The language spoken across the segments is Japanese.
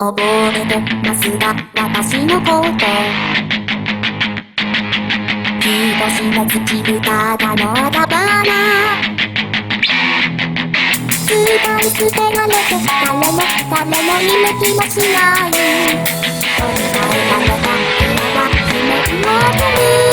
覚えてますが、私のこと。人知れずきるただの頭な。使い捨てられて、誰も誰も見向きもしない。考えられた今は夢に戻る。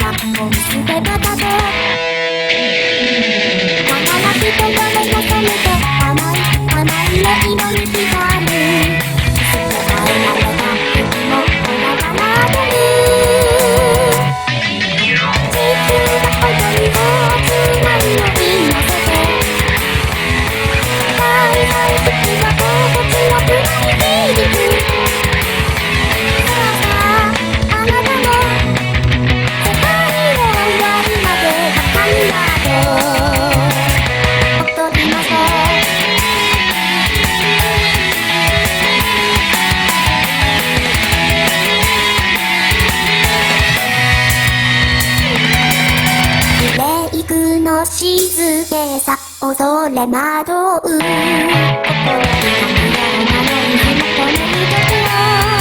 く先がもう捨て方とだからイクの静けさ恐れ惑う。心が見えない日もこの曲を。